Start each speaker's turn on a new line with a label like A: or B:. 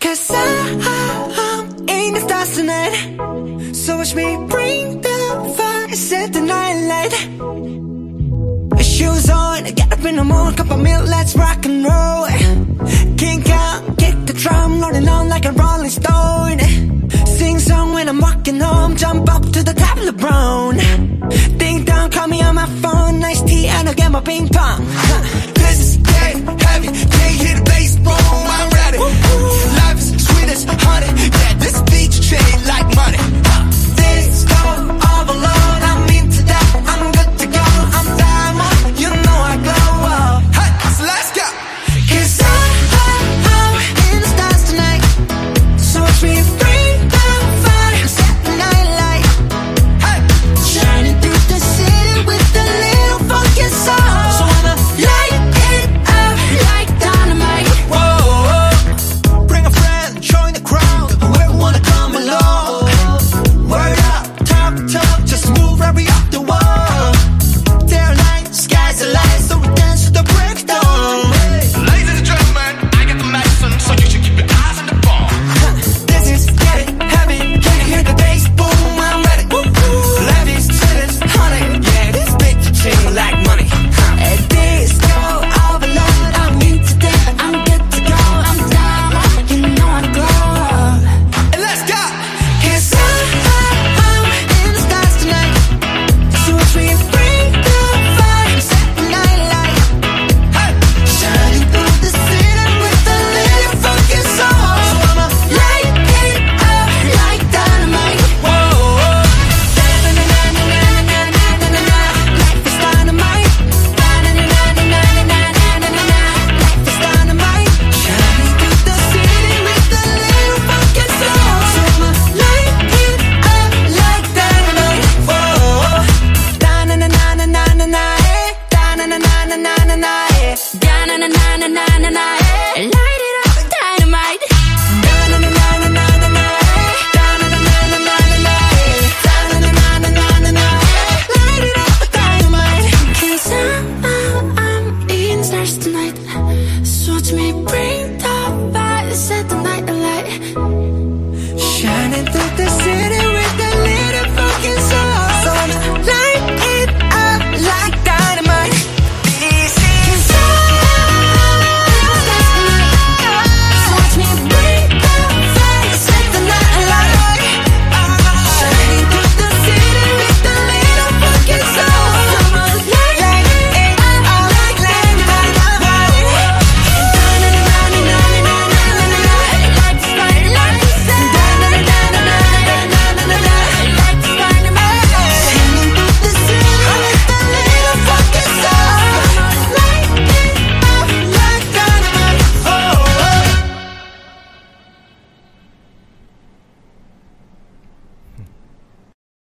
A: Cause I'm us tonight. So watch me bring the fire, set the night light. Shoes on, get up in the morning, cup of milk, let's rock and roll. Kink out, kick the drum, rolling on like a rolling stone. Sing song when I'm walking home, jump up to the top of the LeBron Ding dong, call me on my phone, nice tea and I'll get my ping pong. Huh. This is dead heavy, can't hear the bass, boom, I'm ready. Life is sweet as honey, yeah. na na na na na na na hey. Light it up, dynamite. Na na na na na na na hey. Na na na na na na na hey. Light it up, dynamite. Cause I'm in stars tonight. Me bring the fire, set the night alight. Shining through the sea.